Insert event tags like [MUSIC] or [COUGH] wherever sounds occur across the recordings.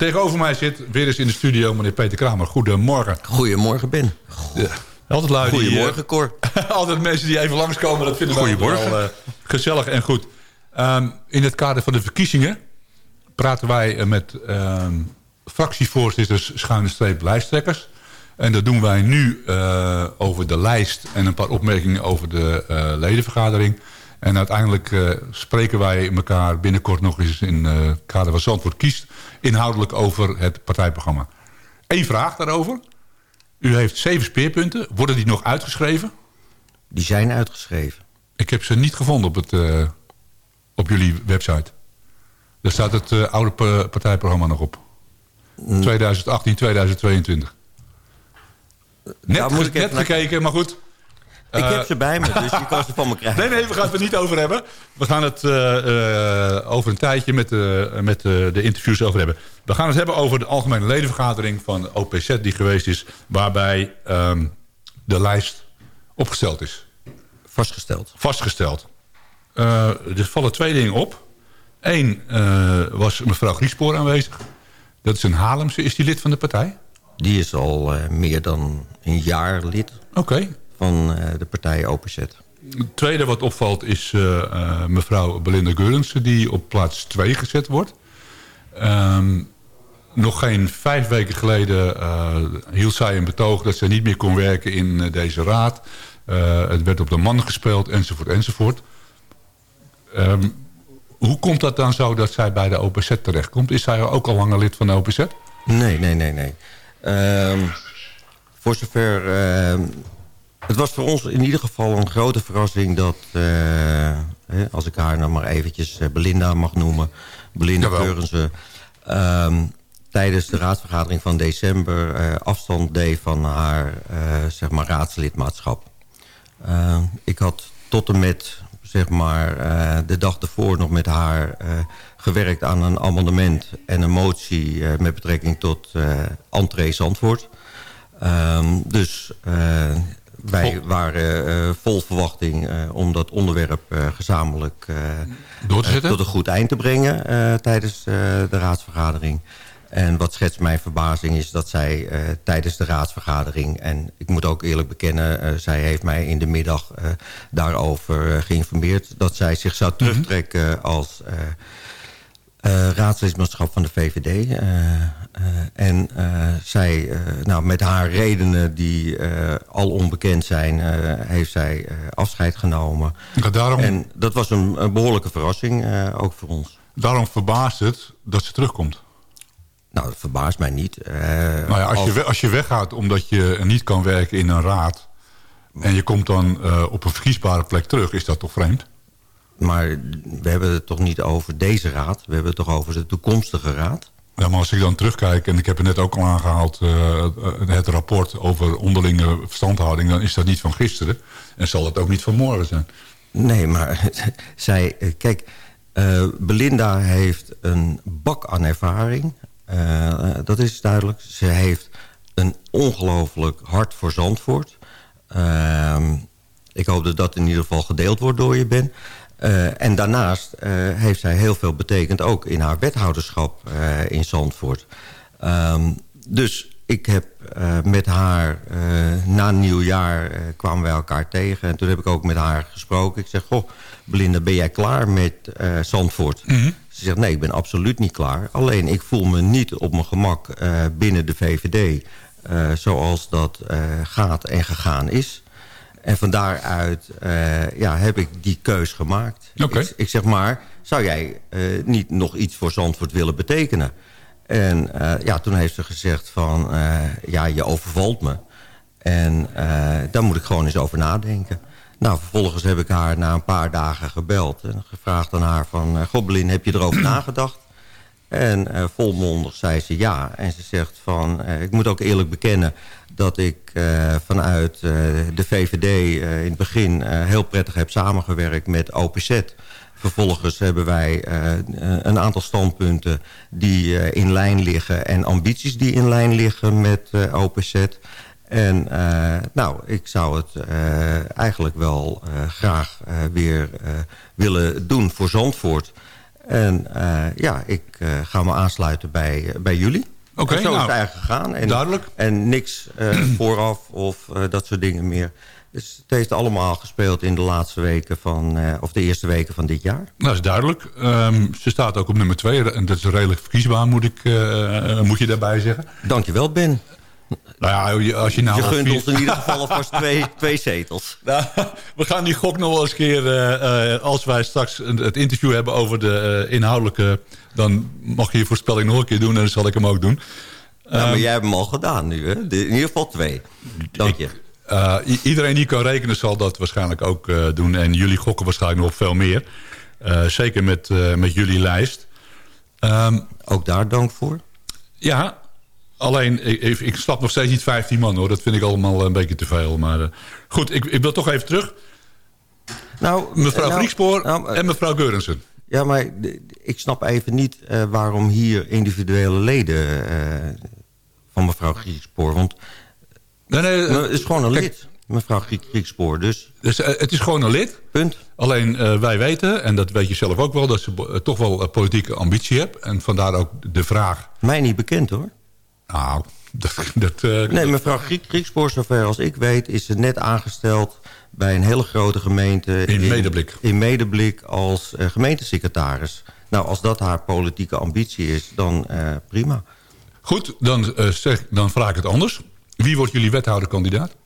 Tegenover mij zit weer eens in de studio meneer Peter Kramer. Goedemorgen. Goedemorgen, Ben. Ja, altijd lui die, Goedemorgen, Cor. [LAUGHS] altijd mensen die even langskomen, dat vinden we wel eh, gezellig en goed. Ehm, in het kader van de verkiezingen praten wij eh, met ehm, fractievoorzitters, schuine streep, lijsttrekkers. En dat doen wij nu eh, over de lijst en een paar opmerkingen over de ledenvergadering. En uiteindelijk eh, spreken wij elkaar binnenkort nog eens in het kader van Zandvoort kiest... inhoudelijk over het partijprogramma. Eén vraag daarover. U heeft zeven speerpunten. Worden die nog uitgeschreven? Die zijn uitgeschreven. Ik heb ze niet gevonden op, het, eh, op jullie website. Daar staat het eh, oude pa- partijprogramma nog op. 2018, 2022. Net, ge- net gekeken, maar goed. Ik Eh, heb ze bij me, dus je kan ze van me krijgen. [LAUGHS] Nee, nee, we gaan het er niet over hebben. We gaan het eh, eh, over een tijdje met, de, met de, de interviews over hebben. We gaan het hebben over de algemene ledenvergadering van OPZ die geweest is... waarbij ehm, de lijst opgesteld is. Vastgesteld. Vastgesteld. Eh, er vallen twee dingen op. Eén eh, was mevrouw Griespoor aanwezig. Dat is een Haarlemse. Is die lid van de partij? Die is al eh, meer dan een jaar lid Oké. Van eh, de partij OPZ. Het tweede wat opvalt is eh, eh, mevrouw Belinda Geurensen... die op plaats 2 gezet wordt. Ehm, nog geen vijf weken geleden hield zij een betoog... dat zij niet meer kon werken in deze raad. Het werd op de man gespeeld, enzovoort, enzovoort. Ehm, hoe komt dat dan zo dat zij bij de OPZ terechtkomt? Is zij ook al langer lid van de OPZ? Nee, nee, nee, nee. Ehm, voor zover... het was voor ons in ieder geval een grote verrassing dat... eh, als ik haar nou maar eventjes eh, Belinda mag noemen... Belinda. Keurense... ehm, tijdens de raadsvergadering van december... eh, afstand deed van haar zeg maar raadslidmaatschap. Ehm, ik had tot en met zeg maar, de dag ervoor nog met haar gewerkt aan een amendement en een motie met betrekking tot eh entree Zandvoort. Ehm, dus wij waren eh, vol verwachting eh, om dat onderwerp eh, gezamenlijk Door te tot een goed eind te brengen tijdens de raadsvergadering. En wat schetst mijn verbazing is dat zij tijdens de raadsvergadering... en ik moet ook eerlijk bekennen, zij heeft mij in de middag daarover geïnformeerd... dat zij zich zou terugtrekken als raadslidmaatschap van de VVD. Eh, en eh, zij, eh, nou, met haar redenen die al onbekend zijn... heeft zij afscheid genomen. Ja, daarom, En dat was een, een behoorlijke verrassing, ook voor ons. daarom verbaast het dat ze terugkomt. Nou, dat verbaast mij niet. Nou ja, als, je, als- je weggaat omdat je niet kan werken in een raad... en je komt dan op een verkiesbare plek terug, is dat toch vreemd? Maar we hebben het toch niet over deze raad. We hebben het toch over de toekomstige raad. Maar als ik dan terugkijk, en ik heb het net ook al aangehaald... eh, het rapport over onderlinge verstandhouding... dan is dat niet van gisteren. En zal het ook niet van morgen zijn. Nee, maar [LAUGHS] zij... eh, Kijk, eh, Belinda heeft een bak aan ervaring. Eh, dat is duidelijk. Ze heeft een ongelooflijk hart voor Zandvoort. Ehm, ik hoop dat dat in ieder geval gedeeld wordt door je, Ben. Eh, en daarnaast eh, heeft zij heel veel betekend... ook in haar wethouderschap eh, in Zandvoort. Ehm, dus ik heb met haar na nieuwjaar kwamen wij elkaar tegen. En toen heb ik ook met haar gesproken. Ik zeg, goh, Belinda, ben jij klaar met Zandvoort? Ze zegt, nee, ik ben absoluut niet klaar. Alleen, ik voel me niet op mijn gemak binnen de VVD... zoals dat gaat en gegaan is. En van daaruit eh, ja, heb ik die keus gemaakt. Ik, ik zeg maar, zou jij eh, niet nog iets voor Zandvoort willen betekenen? En eh, ja, toen heeft ze gezegd van, ja, je overvalt me. En daar moet ik gewoon eens over nadenken. Nou, vervolgens heb ik haar na een paar dagen gebeld... en gevraagd aan haar van... Gobelin, heb je erover [CLEARS THROAT] nagedacht? En eh, volmondig zei ze ja. En ze zegt van... eh, ik moet ook eerlijk bekennen dat ik eh, vanuit de VVD in het begin... heel prettig heb samengewerkt met OPZ... Vervolgens hebben wij een aantal standpunten die in lijn liggen... en ambities die in lijn liggen met OPZ. En nou, ik zou het eigenlijk wel graag weer willen doen voor Zandvoort. En ja, ik ga me aansluiten bij, bij jullie. Oké, zo is nou, het eigenlijk gegaan. En, duidelijk. En niks [CLEARS THROAT] vooraf of dat soort dingen meer. Dus het heeft allemaal gespeeld in de laatste weken van, of de eerste weken van dit jaar. Nou, dat is duidelijk. Ehm, ze staat ook op nummer twee. En dat is redelijk verkiesbaar, moet, ik, moet je daarbij zeggen. Dankjewel, Ben. Nou ja, als je nou... Je gunt ons in ieder geval [LAUGHS] alvast twee, twee zetels. Nou, we gaan die gok nog wel eens keer... Uh, uh, als wij straks het interview hebben over de uh, inhoudelijke... dan mag je je voorspelling nog een keer doen en dan zal ik hem ook doen. Ja, maar jij hebt hem al gedaan nu, hè? In ieder geval twee. Dank je. Ik, iedereen die kan rekenen zal dat waarschijnlijk ook doen. En jullie gokken waarschijnlijk nog veel meer. zeker met, met jullie lijst. Um, ook daar dank voor. Ja, Alleen, ik, ik snap nog steeds niet 15 man hoor. Dat vind ik allemaal een beetje te veel. Maar uh, goed, ik, ik wil toch even terug. Nou, mevrouw nou, Griekspoor nou, en mevrouw Geurensen. Ja, maar ik snap even niet uh, waarom hier individuele leden van mevrouw Griekspoor. Want nee, nee, het is gewoon een kijk, lid, mevrouw Griekspoor. Dus. dus het is gewoon een lid. Punt. Alleen wij weten, en dat weet je zelf ook wel... dat ze toch wel politieke ambitie hebben. En vandaar ook de vraag... Mij niet bekend hoor. Nou, dat... dat uh, nee, mevrouw Griek, Griekspoor, zover als ik weet... is ze net aangesteld bij een hele grote gemeente... In, Medeblik. In Medeblik als uh, gemeentesecretaris. Nou, als dat haar politieke ambitie is, dan uh, prima. Goed, dan, zeg, dan vraag ik het anders. Wie wordt jullie wethouderkandidaat?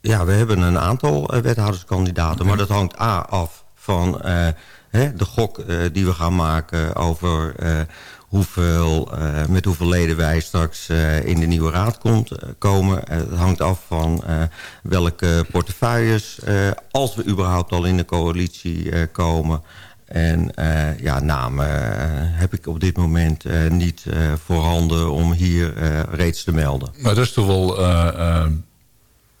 Ja, we hebben een aantal wethouderskandidaten. Maar dat hangt A af van hè, de gok die we gaan maken over hoeveel, uh, met hoeveel leden wij straks uh, in de nieuwe raad komt, uh, komen. het hangt af van welke portefeuilles, als we überhaupt al in de coalitie komen. En ja, namen heb ik op dit moment niet voorhanden om hier reeds te melden. Maar dat is toch wel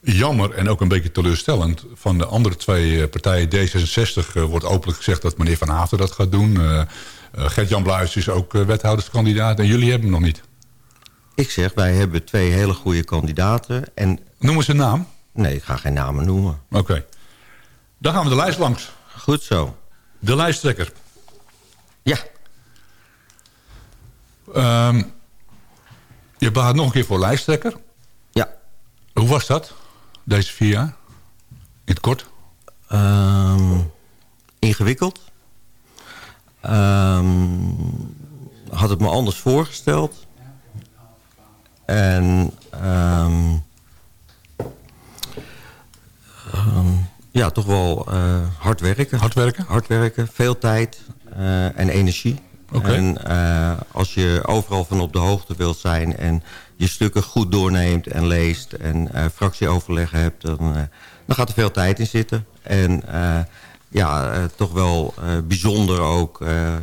jammer en ook een beetje teleurstellend. Van de andere twee partijen, D66, wordt openlijk gezegd dat meneer Van Haafden dat gaat doen... Uh, Gert-Jan Bluis is ook uh, wethouderskandidaat en jullie hebben hem nog niet. Ik zeg, wij hebben twee hele goede kandidaten. En... Noem eens een naam. Nee, ik ga geen namen noemen. Oké. Dan gaan we de lijst langs. Goed zo. De lijsttrekker. Ja. Um, je baat nog een keer voor lijsttrekker. Ja. Hoe was dat, deze vier jaar? In het kort? Um, ingewikkeld. Um, had het me anders voorgesteld. En um, um, ja, toch wel uh, hard werken. Hard werken? Hard werken, veel tijd uh, en energie. Okay. En uh, als je overal van op de hoogte wilt zijn... en je stukken goed doorneemt en leest... en fractieoverleggen hebt, dan, dan gaat er veel tijd in zitten. En ja, uh, toch wel uh, bijzonder ook uh,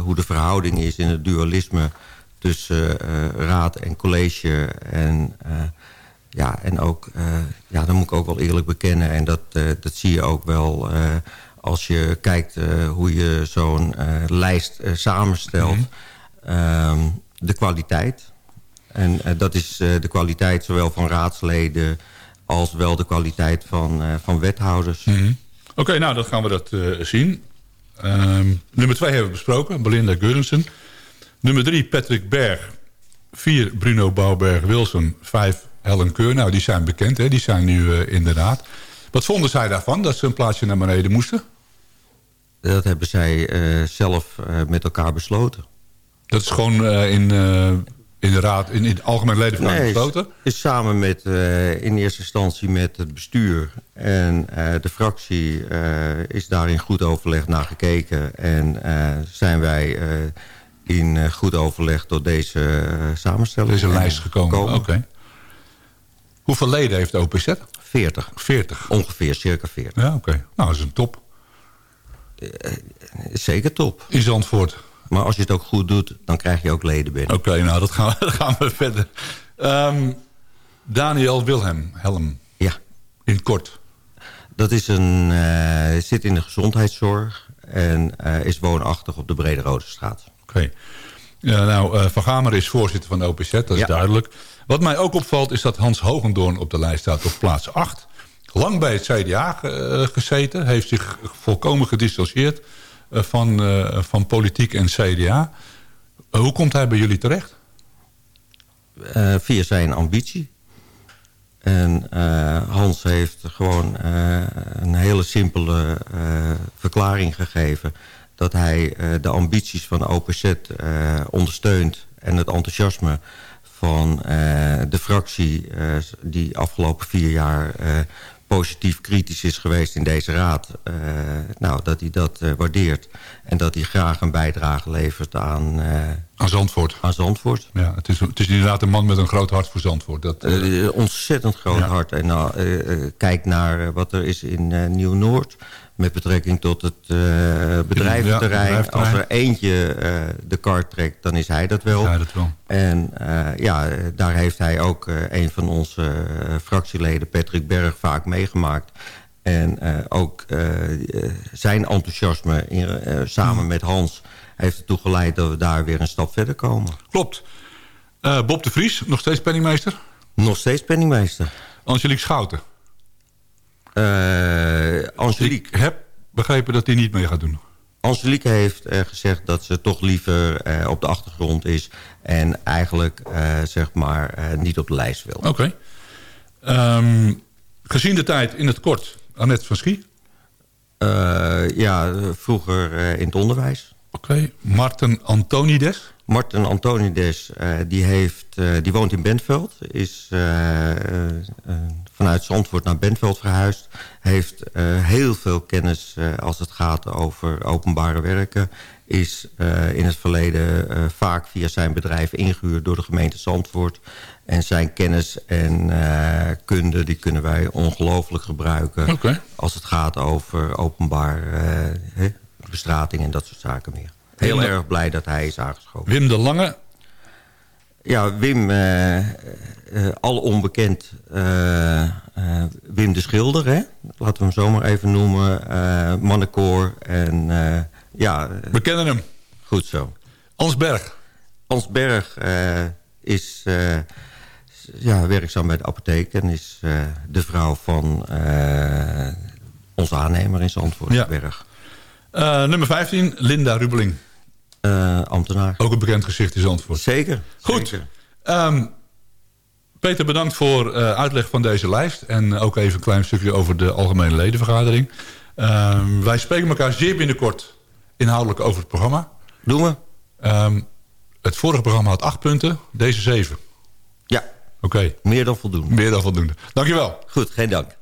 hoe de verhouding is in het dualisme tussen raad en college. En, ja, en ook, ja, dat moet ik ook wel eerlijk bekennen. En dat, dat zie je ook wel als je kijkt hoe je zo'n lijst samenstelt. Mm -hmm. de kwaliteit. En dat is de kwaliteit zowel van raadsleden als wel de kwaliteit van, van wethouders. Mm -hmm. Oké, okay, nou, dan gaan we dat uh, zien. Um, nummer twee hebben we besproken, Belinda Geurensen. Nummer drie, Patrick Berg. Vier, Bruno Bouwberg-Wilson. Vijf, Helen Keur. Nou, die zijn bekend, hè? die zijn nu uh, inderdaad. Wat vonden zij daarvan, dat ze een plaatsje naar beneden moesten? Dat hebben zij uh, zelf met elkaar besloten. Dat is gewoon in in de raad, in, in het algemeen ledenvergadering nee, besloten? Is samen met, uh, in eerste instantie met het bestuur. En uh, de fractie uh, is daar in goed overleg naar gekeken. En zijn wij in goed overleg tot deze samenstelling Deze lijst gekomen, oké. Okay. Hoeveel leden heeft de OPZ? 40. 40? Ongeveer, circa 40. Ja, oké. Okay. Nou, dat is een top. zeker top. In Zandvoort? Maar als je het ook goed doet, dan krijg je ook leden binnen. Oké, okay, nou, dat gaan we, [LAUGHS] dat gaan we verder. Um, Daniel Wilhelm, Helm. Ja. In kort. Dat is een, uh, zit in de gezondheidszorg en uh, is woonachtig op de Brede Rode Straat. Oké. Okay. Ja, nou, Van Gamer is voorzitter van de OPZ, dat is ja. duidelijk. Wat mij ook opvalt is dat Hans Hogendoorn op de lijst staat op plaats 8. Lang bij het CDA gezeten, heeft zich volkomen gedistanceerd van, van politiek en CDA. hoe komt hij bij jullie terecht? via zijn ambitie. En Hans heeft gewoon een hele simpele verklaring gegeven... dat hij de ambities van OPZ ondersteunt en het enthousiasme van de fractie... die afgelopen vier jaar positief kritisch is geweest in deze raad... Uh, nou, dat hij dat uh, waardeert. En dat hij graag een bijdrage levert aan... Uh, aan Zandvoort. Aan Zandvoort. Ja, het is, het is inderdaad een man met een groot hart voor Zandvoort. Dat, ontzettend groot ja. hart. En nou, kijk naar wat er is in Nieuw-Noord met betrekking tot het uh, bedrijventerrein. Ja, Als er eentje uh, de kar trekt, dan is hij dat wel. Ja, dat wel. En uh, ja, daar heeft hij ook een van onze fractieleden, Patrick Berg, vaak meegemaakt. En ook zijn enthousiasme in, samen met Hans heeft ertoe geleid dat we daar weer een stap verder komen. Klopt. Bob de Vries, nog steeds penningmeester? Nog steeds penningmeester. Angelique Schouten? Uh, Angelique... Ik heb begrepen dat hij niet mee gaat doen. Angelique heeft uh, gezegd dat ze toch liever uh, op de achtergrond is... en eigenlijk zeg maar niet op de lijst wil. Oké. Okay. Um, gezien de tijd in het kort, Annette van Schie? ja, vroeger in het onderwijs. Oké. Okay. Marten Antonides? Martin Antonides, die, heeft, die woont in Bentveld. Is vanuit Zandvoort naar Bentveld verhuisd. Heeft heel veel kennis als het gaat over openbare werken. Is in het verleden vaak via zijn bedrijf ingehuurd door de gemeente Zandvoort. En zijn kennis en kunde die kunnen wij ongelooflijk gebruiken... Okay. als het gaat over openbaar bestrating en dat soort zaken meer heel erg blij dat hij is aangeschoven. Wim de Lange? Ja, Wim, uh, uh, al onbekend, uh, Wim de Schilder, hè? laten we hem zomaar even noemen. mannenkoor en ja... We kennen hem. Goed zo. Ans Berg? Ans Berg is ja, werkzaam bij de apotheek en is de vrouw van onze aannemer in Zandvoort, ja. Berg. nummer 15, Linda Rubeling. Uh, ambtenaar. Ook een bekend gezicht in Zandvoort. Zeker. Goed. Zeker. Um, Peter, bedankt voor uh, uitleg van deze lijst. En ook even een klein stukje over de algemene ledenvergadering. Um, wij spreken elkaar zeer binnenkort inhoudelijk over het programma. Doen we. Um, het vorige programma had acht punten, deze zeven. Ja. Oké. Okay. Meer dan voldoende. Meer dan voldoende. Dankjewel. Goed, geen dank.